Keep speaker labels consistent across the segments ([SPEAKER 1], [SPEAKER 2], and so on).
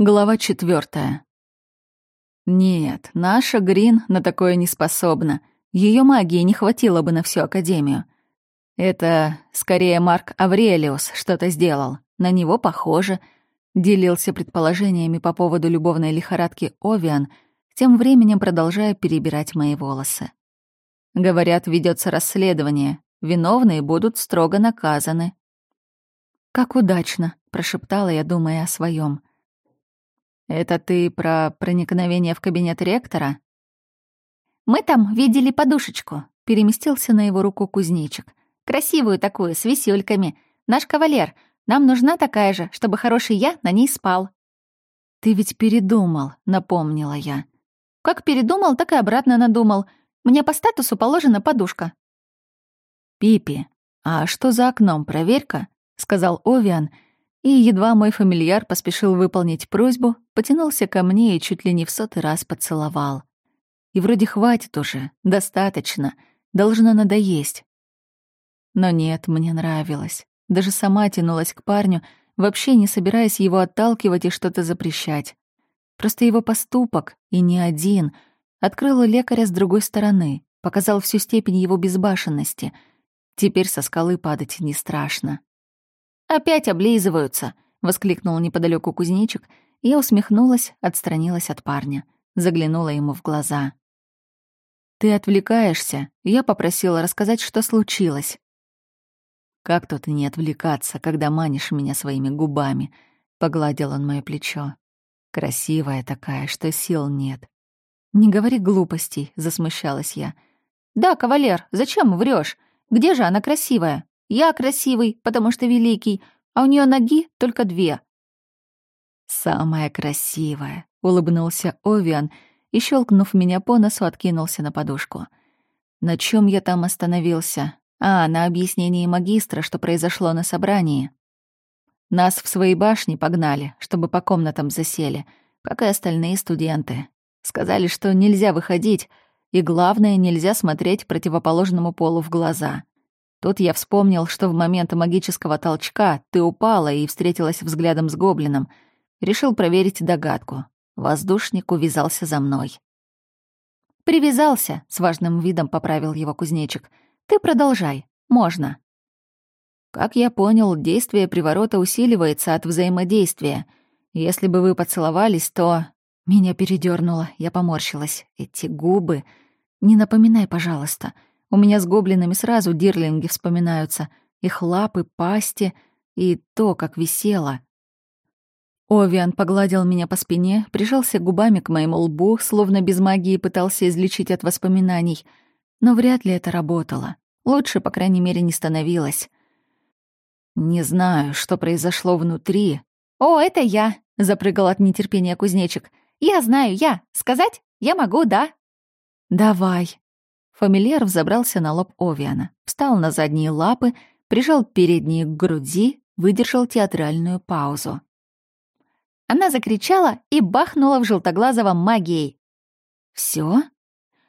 [SPEAKER 1] Глава четвертая. Нет, наша Грин на такое не способна. Ее магии не хватило бы на всю Академию. Это скорее Марк Аврелиус что-то сделал. На него похоже. Делился предположениями по поводу любовной лихорадки Овиан, тем временем продолжая перебирать мои волосы. Говорят, ведется расследование. Виновные будут строго наказаны. «Как удачно», — прошептала я, думая о своем. «Это ты про проникновение в кабинет ректора?»
[SPEAKER 2] «Мы там видели подушечку», — переместился на его руку кузнечик. «Красивую такую, с висюльками. Наш кавалер. Нам нужна такая же, чтобы хороший я на ней спал».
[SPEAKER 1] «Ты ведь передумал», — напомнила я.
[SPEAKER 2] «Как передумал, так и обратно надумал. Мне по статусу положена подушка».
[SPEAKER 1] «Пипи, а что за окном, проверь-ка», — сказал Овиан, — и едва мой фамильяр поспешил выполнить просьбу, потянулся ко мне и чуть ли не в сотый раз поцеловал. И вроде хватит уже, достаточно, должно надоесть. Но нет, мне нравилось. Даже сама тянулась к парню, вообще не собираясь его отталкивать и что-то запрещать. Просто его поступок, и не один, открыл лекаря с другой стороны, показал всю степень его безбашенности. Теперь со скалы падать не страшно.
[SPEAKER 2] «Опять облизываются!» — воскликнул неподалеку кузнечик. Я усмехнулась, отстранилась от парня, заглянула ему в глаза.
[SPEAKER 1] «Ты отвлекаешься?» Я попросила рассказать, что случилось. «Как тут не отвлекаться, когда манишь меня своими губами?» — погладил он моё плечо. «Красивая такая, что сил нет». «Не говори глупостей», — засмущалась я.
[SPEAKER 2] «Да, кавалер, зачем врёшь? Где же она красивая?» Я красивый, потому что великий, а у нее ноги только две».
[SPEAKER 1] «Самая красивая», — улыбнулся Овиан и, щелкнув меня по носу, откинулся на подушку. «На чем я там остановился? А, на объяснении магистра, что произошло на собрании. Нас в свои башни погнали, чтобы по комнатам засели, как и остальные студенты. Сказали, что нельзя выходить, и главное, нельзя смотреть противоположному полу в глаза. Тут я вспомнил, что в момент магического толчка ты упала и встретилась взглядом с гоблином. Решил проверить догадку. Воздушник увязался за мной.
[SPEAKER 2] «Привязался», — с важным видом поправил его кузнечик. «Ты продолжай. Можно».
[SPEAKER 1] Как я понял, действие приворота усиливается от взаимодействия. Если бы вы поцеловались, то... Меня передёрнуло, я поморщилась. Эти губы... Не напоминай, пожалуйста. У меня с гоблинами сразу дирлинги вспоминаются. Их лапы, пасти и то, как висело. Овиан погладил меня по спине, прижался губами к моему лбу, словно без магии пытался излечить от воспоминаний. Но вряд ли это работало. Лучше, по крайней мере, не становилось. Не знаю, что произошло внутри.
[SPEAKER 2] «О, это я!» — запрыгал от нетерпения кузнечик. «Я знаю, я! Сказать? Я могу, да?»
[SPEAKER 1] «Давай!» Фамильяр взобрался на лоб Овиана, встал на задние лапы, прижал передние к груди, выдержал театральную паузу.
[SPEAKER 2] Она закричала и бахнула в желтоглазого магией.
[SPEAKER 1] Все?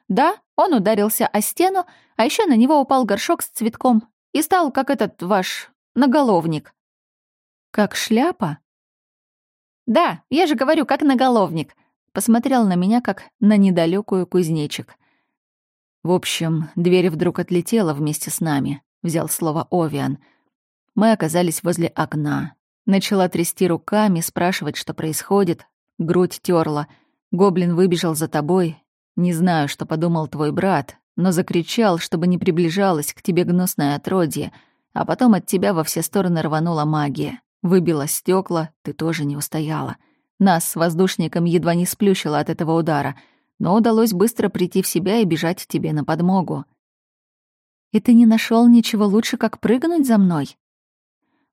[SPEAKER 2] Да, он ударился о стену, а еще на него упал горшок с цветком и стал как этот ваш наголовник.
[SPEAKER 1] Как шляпа?
[SPEAKER 2] Да, я же говорю, как наголовник. Посмотрел на меня, как на недалекую кузнечик.
[SPEAKER 1] В общем, дверь вдруг отлетела вместе с нами, взял слово Овиан. Мы оказались возле окна. Начала трясти руками, спрашивать, что происходит. Грудь терла. Гоблин выбежал за тобой. Не знаю, что подумал твой брат, но закричал, чтобы не приближалась к тебе гнусное отродье, а потом от тебя во все стороны рванула магия. Выбила стекла, ты тоже не устояла. Нас с воздушником едва не сплющило от этого удара — но удалось быстро прийти в себя и бежать тебе на подмогу.
[SPEAKER 2] И ты не нашел ничего лучше, как прыгнуть за мной?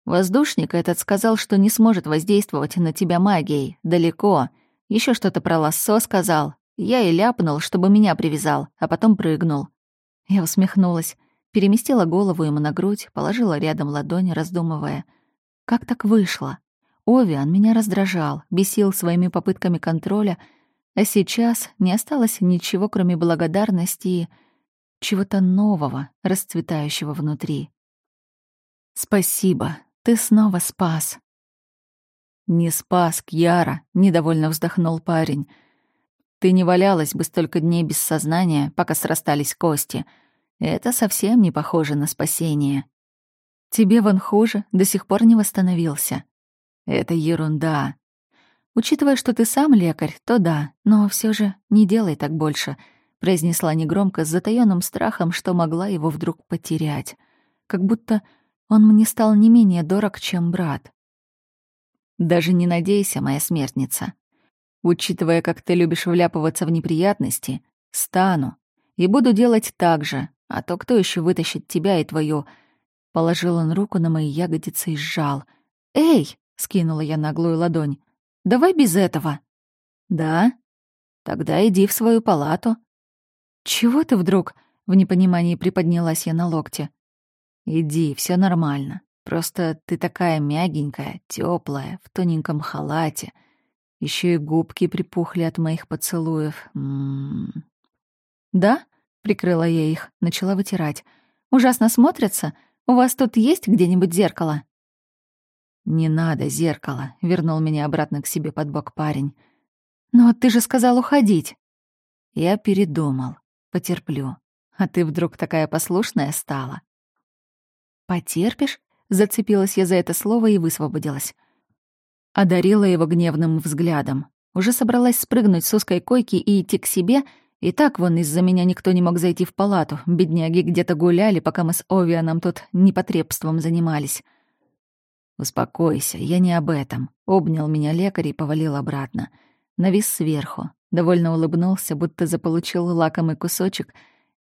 [SPEAKER 1] Воздушник этот сказал, что не сможет воздействовать на тебя магией, далеко. Еще что-то про лассо сказал. Я и ляпнул, чтобы меня привязал, а потом прыгнул. Я усмехнулась, переместила голову ему на грудь, положила рядом ладонь, раздумывая. Как так вышло? Овиан меня раздражал, бесил своими попытками контроля — а сейчас не осталось ничего, кроме благодарности и чего-то нового, расцветающего внутри. «Спасибо, ты снова спас». «Не спас, Кьяра», — недовольно вздохнул парень. «Ты не валялась бы столько дней без сознания, пока срастались кости. Это совсем не похоже на спасение». «Тебе вон хуже, до сих пор не восстановился». «Это ерунда». «Учитывая, что ты сам лекарь, то да, но все же не делай так больше», — произнесла негромко с затаённым страхом, что могла его вдруг потерять. Как будто он мне стал не менее дорог, чем брат. Даже не надейся, моя смертница. Учитывая, как ты любишь вляпываться в неприятности, стану и буду делать так же, а то кто еще вытащит тебя и твою... Положил он руку на мои ягодицы и сжал. «Эй!» — скинула я наглую ладонь. «Давай без этого». «Да? Тогда иди в свою палату». «Чего ты вдруг?» — в непонимании приподнялась я на локте. «Иди, все нормально. Просто ты такая мягенькая, теплая, в тоненьком халате. Еще и губки припухли от моих поцелуев. М -м -м. Да? Прикрыла я их, начала вытирать. Ужасно смотрятся. У вас тут есть где-нибудь зеркало? Не надо зеркало, вернул меня обратно к себе под бок парень. Но ты же сказал уходить. Я передумал. Потерплю. А ты вдруг такая послушная стала. Потерпишь? Зацепилась я за это слово и высвободилась. Одарила его гневным взглядом. Уже собралась спрыгнуть с узкой койки и идти к себе, и так вон из-за меня никто не мог зайти в палату. Бедняги где-то гуляли, пока мы с Овианом тут непотребством занимались. «Успокойся, я не об этом», — обнял меня лекарь и повалил обратно. Навис сверху, довольно улыбнулся, будто заполучил лакомый кусочек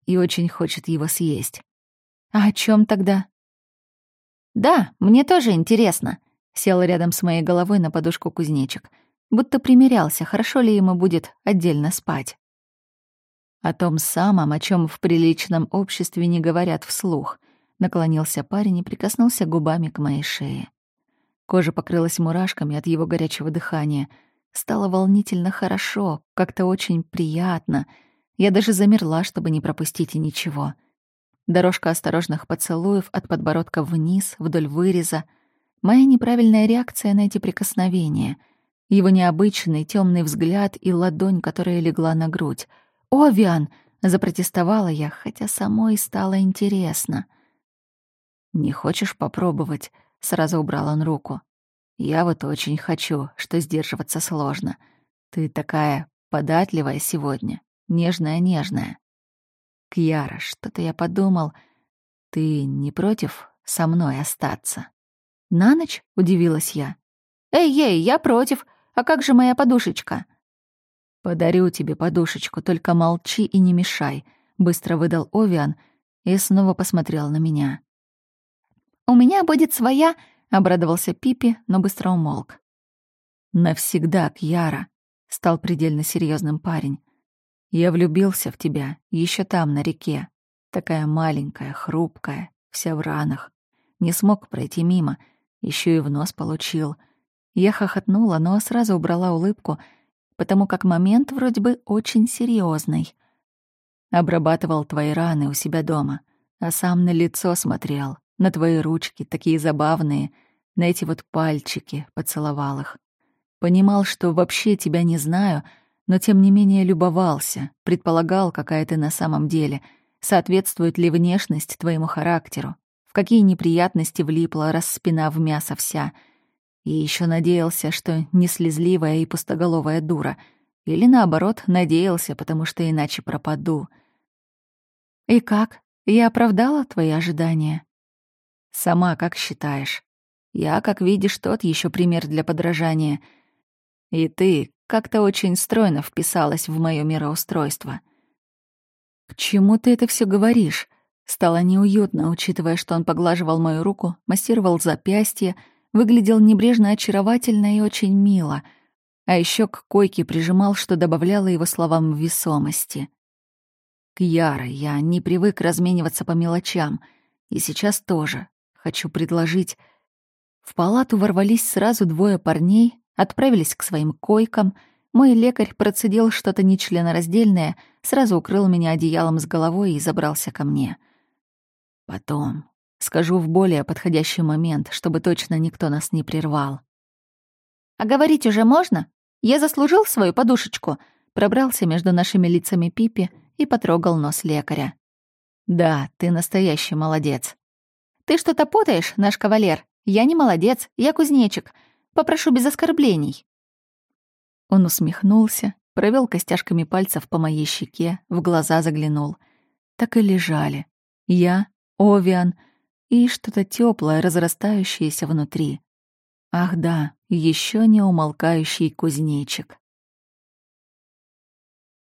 [SPEAKER 1] и очень хочет его съесть. «А о чем тогда?» «Да, мне тоже интересно», — сел рядом с моей головой на подушку кузнечик, будто примерялся, хорошо ли ему будет отдельно спать. О том самом, о чем в приличном обществе не говорят вслух, наклонился парень и прикоснулся губами к моей шее. Кожа покрылась мурашками от его горячего дыхания. Стало волнительно хорошо, как-то очень приятно. Я даже замерла, чтобы не пропустить ничего — Дорожка осторожных поцелуев от подбородка вниз, вдоль выреза. Моя неправильная реакция на эти прикосновения. Его необычный темный взгляд и ладонь, которая легла на грудь. «Овиан!» — запротестовала я, хотя самой стало интересно. «Не хочешь попробовать?» — сразу убрал он руку. «Я вот очень хочу, что сдерживаться сложно. Ты такая податливая сегодня, нежная-нежная». Кьяра, что-то я подумал. Ты не против со мной остаться? На ночь? Удивилась я. Эй-ей, я против. А как же моя подушечка? Подарю тебе подушечку, только молчи и не мешай, быстро выдал Овиан и снова посмотрел на меня. У меня будет своя, обрадовался Пипи, но быстро умолк. Навсегда, Кьяра, стал предельно серьезным парень. Я влюбился в тебя еще там, на реке. Такая маленькая, хрупкая, вся в ранах. Не смог пройти мимо, еще и в нос получил. Я хохотнула, но сразу убрала улыбку, потому как момент вроде бы очень серьезный. Обрабатывал твои раны у себя дома, а сам на лицо смотрел, на твои ручки, такие забавные, на эти вот пальчики, поцеловал их. Понимал, что вообще тебя не знаю — но тем не менее любовался, предполагал, какая ты на самом деле, соответствует ли внешность твоему характеру, в какие неприятности влипла, распина в мясо вся. И еще надеялся, что не слезливая и пустоголовая дура, или наоборот, надеялся, потому что иначе пропаду. «И как? Я оправдала твои ожидания?» «Сама как считаешь?» Я, как видишь, тот еще пример для подражания. И ты, как-то очень стройно вписалась в моё мироустройство. «К чему ты это все говоришь?» Стало неуютно, учитывая, что он поглаживал мою руку, массировал запястье, выглядел небрежно очаровательно и очень мило, а еще к койке прижимал, что добавляло его словам весомости. «Кьяра, я не привык размениваться по мелочам, и сейчас тоже. Хочу предложить...» В палату ворвались сразу двое парней, Отправились к своим койкам. Мой лекарь процедил что-то нечленораздельное, сразу укрыл меня одеялом с головой и забрался ко мне. Потом. Скажу в более подходящий момент, чтобы точно никто нас не прервал.
[SPEAKER 2] А говорить уже можно? Я заслужил свою подушечку?» Пробрался между нашими лицами Пипи и потрогал нос лекаря.
[SPEAKER 1] «Да, ты настоящий молодец».
[SPEAKER 2] «Ты что-то путаешь, наш кавалер? Я не молодец, я кузнечик. Попрошу без оскорблений».
[SPEAKER 1] Он усмехнулся, провел костяшками пальцев по моей щеке, в глаза заглянул. Так и лежали. Я, Овиан и что-то теплое, разрастающееся внутри. Ах да, еще не умолкающий кузнечик.